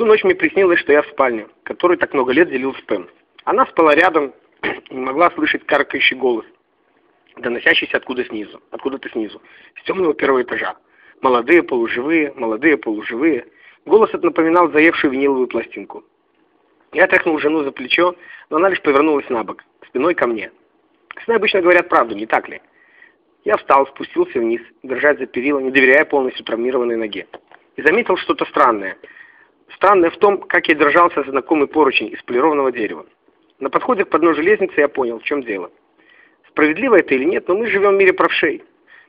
ту ночь мне приснилось, что я в спальне, которую так много лет делил с Пэм. Она спала рядом и могла слышать каркающий голос, доносящийся откуда снизу, откуда-то снизу, с темного первого этажа. Молодые полуживые, молодые полуживые. Голос этот напоминал заевшую виниловую пластинку. Я тряхнул жену за плечо, но она лишь повернулась на бок, спиной ко мне. Сны обычно говорят правду, не так ли? Я встал, спустился вниз, держась за перила, не доверяя полностью травмированной ноге. И заметил что-то странное. Странное в том, как я держался за знакомый поручень из полированного дерева. На подходе к подножию лестницы я понял, в чем дело. Справедливо это или нет, но мы живем в мире правшей.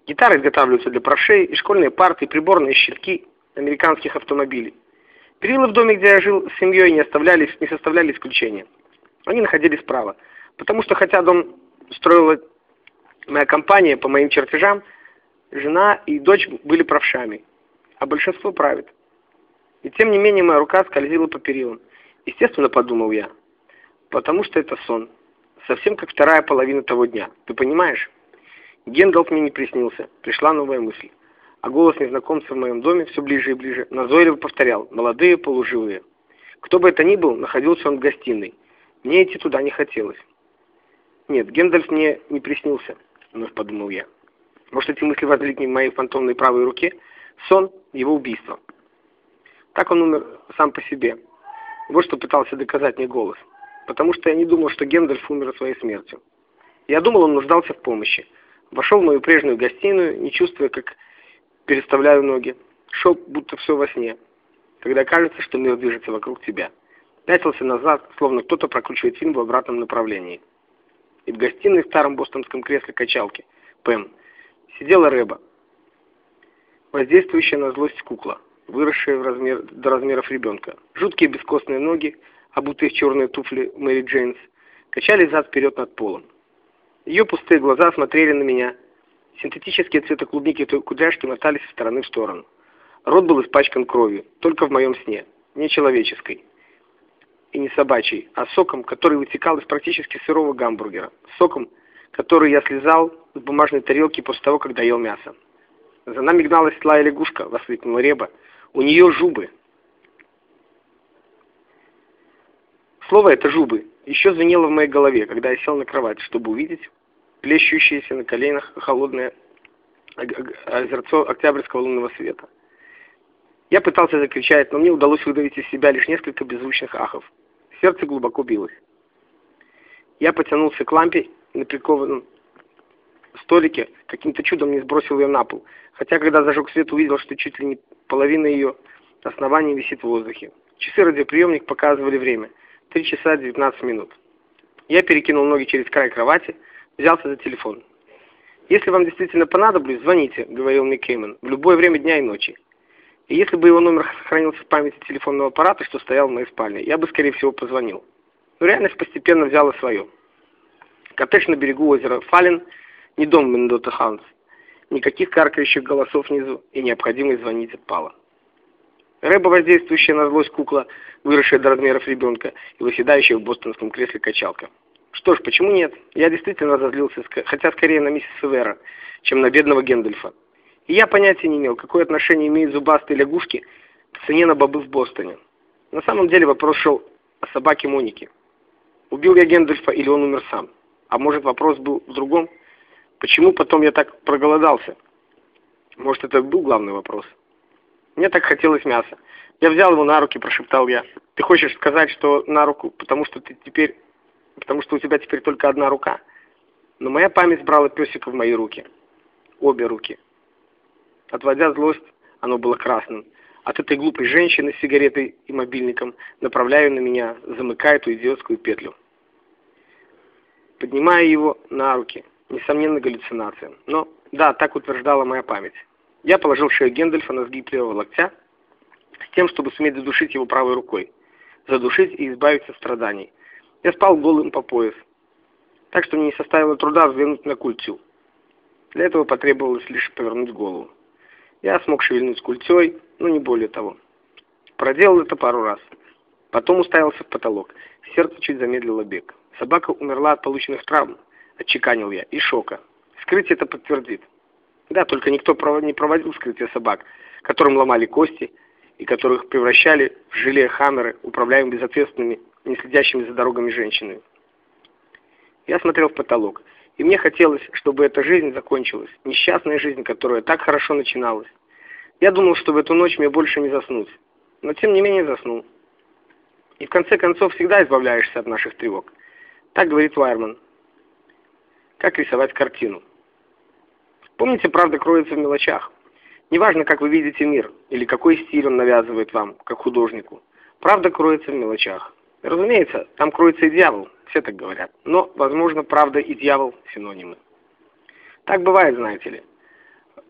Гитары изготавливаются для правшей, и школьные парты, и приборные щитки американских автомобилей. Перила в доме, где я жил с семьей, не, оставлялись, не составляли исключения. Они находились справа. Потому что, хотя дом строила моя компания по моим чертежам, жена и дочь были правшами, а большинство правит. И тем не менее моя рука скользила по перилам. Естественно, подумал я, потому что это сон. Совсем как вторая половина того дня. Ты понимаешь? Гендалф мне не приснился. Пришла новая мысль а голос незнакомца в моем доме все ближе и ближе назойливо повторял «молодые полуживые». Кто бы это ни был, находился он в гостиной. Мне идти туда не хотелось. Нет, Гендальф мне не приснился, вновь подумал я. Может, эти мысли возникли в моей фантомной правой руке? Сон — его убийство. Так он умер сам по себе. Вот что пытался доказать мне голос. Потому что я не думал, что Гендальф умер своей смертью. Я думал, он нуждался в помощи. Вошел в мою прежнюю гостиную, не чувствуя, как переставляю ноги. Шел, будто все во сне, когда кажется, что мир движется вокруг тебя. Пятился назад, словно кто-то прокручивает фильм в обратном направлении. И в гостиной в старом бостонском кресле качалки, Пэм, сидела Рэба, воздействующая на злость кукла, выросшая в размер, до размеров ребенка. Жуткие бескостные ноги, обутые в черные туфли Мэри Джейнс, качались зад-вперед над полом. Ее пустые глаза смотрели на меня, Синтетические цвета клубники той кудряшки мотались со стороны в сторону. Рот был испачкан кровью, только в моем сне, не человеческой. И не собачьей, а соком, который вытекал из практически сырого гамбургера. Соком, который я слезал с бумажной тарелки после того, когда ел мясо. За нами гналась злая лягушка, воскликнула Реба. У нее жубы. Слово это «жубы» еще звенело в моей голове, когда я сел на кровать, чтобы увидеть плещущееся на коленях холодное озерцо октябрьского лунного света. Я пытался закричать, но мне удалось выдавить из себя лишь несколько беззвучных ахов. Сердце глубоко билось. Я потянулся к лампе на прикованном столике, каким-то чудом не сбросил ее на пол, хотя когда зажег свет, увидел, что чуть ли не половина ее основания висит в воздухе. Часы радиоприемник показывали время. Три часа 19 минут. Я перекинул ноги через край кровати, взялся за телефон. «Если вам действительно понадоблюсь, звоните», — говорил мне Кейман, — «в любое время дня и ночи». И если бы его номер сохранился в памяти телефонного аппарата, что стоял в моей спальне, я бы, скорее всего, позвонил. Но реальность постепенно взяла свое. Коттедж на берегу озера Фален, не дом Мендота Хаунс. Никаких каркающих голосов внизу, и необходимость звонить отпала. Рэба, воздействующая на злость кукла, выросшая до размеров ребенка и выседающая в бостонском кресле качалка. Что ж, почему нет? Я действительно разозлился, хотя скорее на миссис Севера, чем на бедного Гендальфа. И я понятия не имел, какое отношение имеют зубастые лягушки к цене на бобы в Бостоне. На самом деле вопрос шел о собаке Монике. Убил я Гендальфа или он умер сам? А может вопрос был в другом? Почему потом я так проголодался? Может это был главный вопрос? Мне так хотелось мяса. Я взял его на руки, прошептал я. Ты хочешь сказать, что на руку, потому что ты теперь потому что у тебя теперь только одна рука. Но моя память брала песика в мои руки. Обе руки. Отводя злость, оно было красным. От этой глупой женщины с сигаретой и мобильником направляю на меня, замыкая эту идиотскую петлю. Поднимая его на руки. Несомненно, галлюцинация. Но, да, так утверждала моя память. Я положил шею Гендальфа на сгиб левого локтя, с тем, чтобы суметь задушить его правой рукой. Задушить и избавиться от страданий. Я спал голым по пояс, так что мне не составило труда взглянуть на культю. Для этого потребовалось лишь повернуть голову. Я смог шевельнуть культей, но не более того. Проделал это пару раз. Потом уставился в потолок. Сердце чуть замедлило бег. Собака умерла от полученных травм, отчеканил я, и шока. Вскрытие это подтвердит. Да, только никто не проводил вскрытие собак, которым ломали кости и которых превращали в желе хаммеры, управляемые безответственными, не следящими за дорогами женщинами. Я смотрел в потолок, и мне хотелось, чтобы эта жизнь закончилась, несчастная жизнь, которая так хорошо начиналась. Я думал, что в эту ночь мне больше не заснуть, но тем не менее заснул. И в конце концов всегда избавляешься от наших тревог. Так говорит Вайерман. Как рисовать картину. Помните, правда кроется в мелочах. Неважно, как вы видите мир, или какой стиль он навязывает вам, как художнику. Правда кроется в мелочах. Разумеется, там кроется и дьявол, все так говорят. Но, возможно, правда и дьявол – синонимы. Так бывает, знаете ли.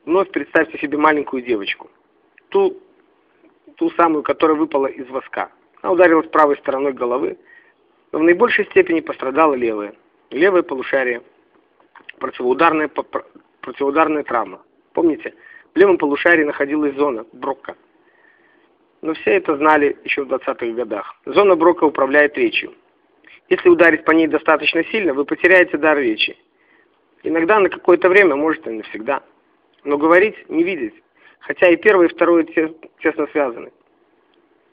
Вновь представьте себе маленькую девочку. Ту, ту самую, которая выпала из воска. Она ударилась правой стороной головы, но в наибольшей степени пострадала левая. Левое полушарие. Противоударная, противоударная травма. Помните, в левом полушарии находилась зона Брокка. Но все это знали еще в 20-х годах. Зона Брока управляет речью. Если ударить по ней достаточно сильно, вы потеряете дар речи. Иногда на какое-то время, может и навсегда. Но говорить, не видеть. Хотя и первое, и второе тесно связаны.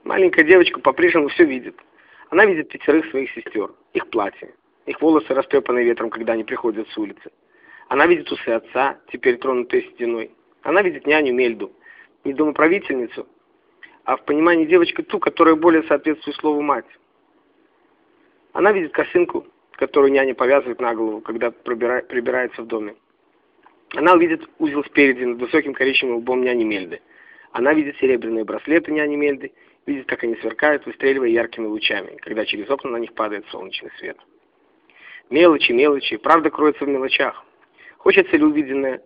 Маленькая девочка по-прежнему все видит. Она видит пятерых своих сестер, их платье, их волосы растрепанные ветром, когда они приходят с улицы. Она видит усы отца, теперь тронутые стеной. Она видит няню Мельду, не домоправительницу, а в понимании девочка ту, которая более соответствует слову «мать». Она видит косынку, которую няня повязывает на голову, когда прибирается в доме. Она увидит узел спереди над высоким коричневым лбом няни Мельды. Она видит серебряные браслеты няни Мельды, видит, как они сверкают, выстреливая яркими лучами, когда через окна на них падает солнечный свет. Мелочи, мелочи, правда кроется в мелочах. Хочется ли увиденное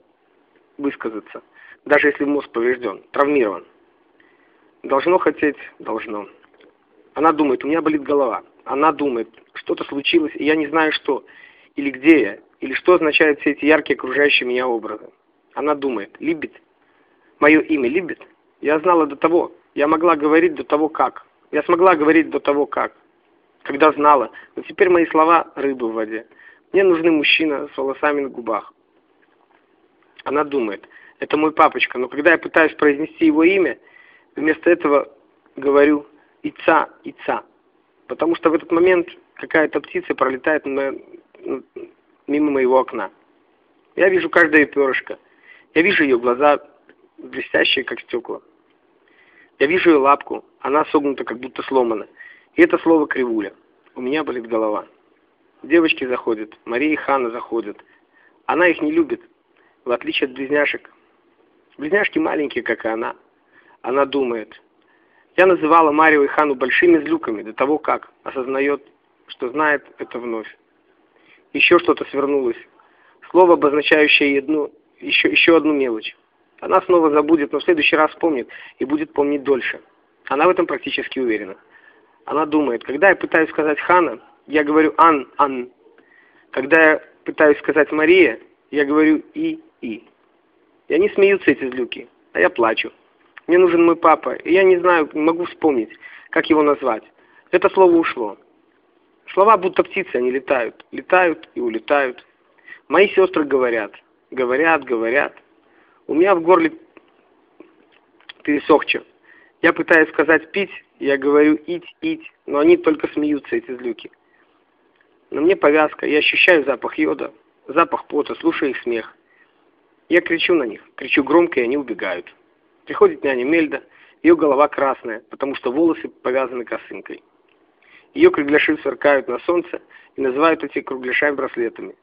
высказаться, даже если мозг поврежден, травмирован? Должно хотеть, должно. Она думает, у меня болит голова. Она думает, что-то случилось, и я не знаю что, или где я, или что означают все эти яркие окружающие меня образы. Она думает, любит. Мое имя любит. Я знала до того, я могла говорить до того как. Я смогла говорить до того как. Когда знала, но теперь мои слова рыбы в воде. Мне нужны мужчина с волосами на губах. Она думает, это мой папочка, но когда я пытаюсь произнести его имя, вместо этого говорю «ица, ица», потому что в этот момент какая-то птица пролетает на, мимо моего окна. Я вижу каждое перышко, я вижу ее глаза, блестящие, как стекла. Я вижу ее лапку, она согнута, как будто сломана. И это слово «кривуля». У меня болит голова. Девочки заходят, Мария и Ханна заходят. Она их не любит, в отличие от близняшек. Близняшки маленькие, как и она. Она думает. Я называла Марию и Хану большими злюками до того, как осознает, что знает это вновь. Еще что-то свернулось. Слово, обозначающее одну, еще, еще одну мелочь. Она снова забудет, но в следующий раз вспомнит и будет помнить дольше. Она в этом практически уверена. Она думает, когда я пытаюсь сказать Хана, я говорю Ан, Ан. Когда я пытаюсь сказать Мария, я говорю И, И. И они смеются, эти злюки, а я плачу. Мне нужен мой папа, и я не знаю, могу вспомнить, как его назвать. Это слово ушло. Слова будто птицы, они летают, летают и улетают. Мои сестры говорят, говорят, говорят. У меня в горле пересохче. Я пытаюсь сказать «пить», я говорю «ить, ить», но они только смеются, эти злюки. На мне повязка, я ощущаю запах йода, запах пота, слушаю их смех. Я кричу на них, кричу громко, и они убегают. Приходит няня Мельда, ее голова красная, потому что волосы повязаны косынкой. Ее кругляши сверкают на солнце и называют эти кругляшами браслетами.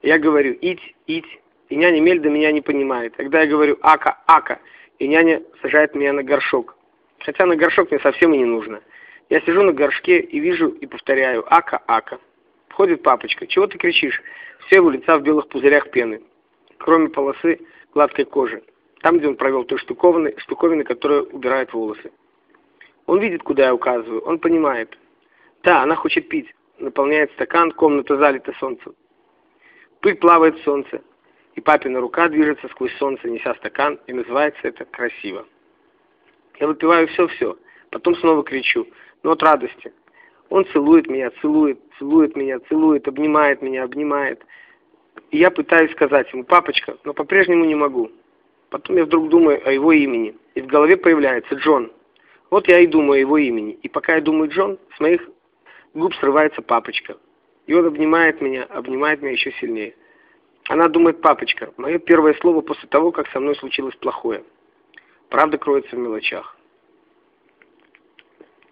Я говорю «ить, ить», и няня Мельда меня не понимает. Когда я говорю «ака, ака», и няня сажает меня на горшок. Хотя на горшок мне совсем и не нужно. Я сижу на горшке и вижу и повторяю «ака, ака». Входит папочка. «Чего ты кричишь?» Все его лица в белых пузырях пены, кроме полосы гладкой кожи. Там, где он провел той штуковины, штуковины, которая убирает волосы. Он видит, куда я указываю, он понимает. Да, она хочет пить. Наполняет стакан, комната залита солнцем. Пыль плавает в солнце, и папина рука движется сквозь солнце, неся стакан, и называется это красиво. Я выпиваю все-все, потом снова кричу, но от радости. Он целует меня, целует, целует меня, целует, обнимает меня, обнимает. И я пытаюсь сказать ему, папочка, но по-прежнему не могу. Потом я вдруг думаю о его имени, и в голове появляется Джон. Вот я и думаю его имени, и пока я думаю Джон, с моих губ срывается папочка. И он обнимает меня, обнимает меня еще сильнее. Она думает «папочка», мое первое слово после того, как со мной случилось плохое. Правда кроется в мелочах.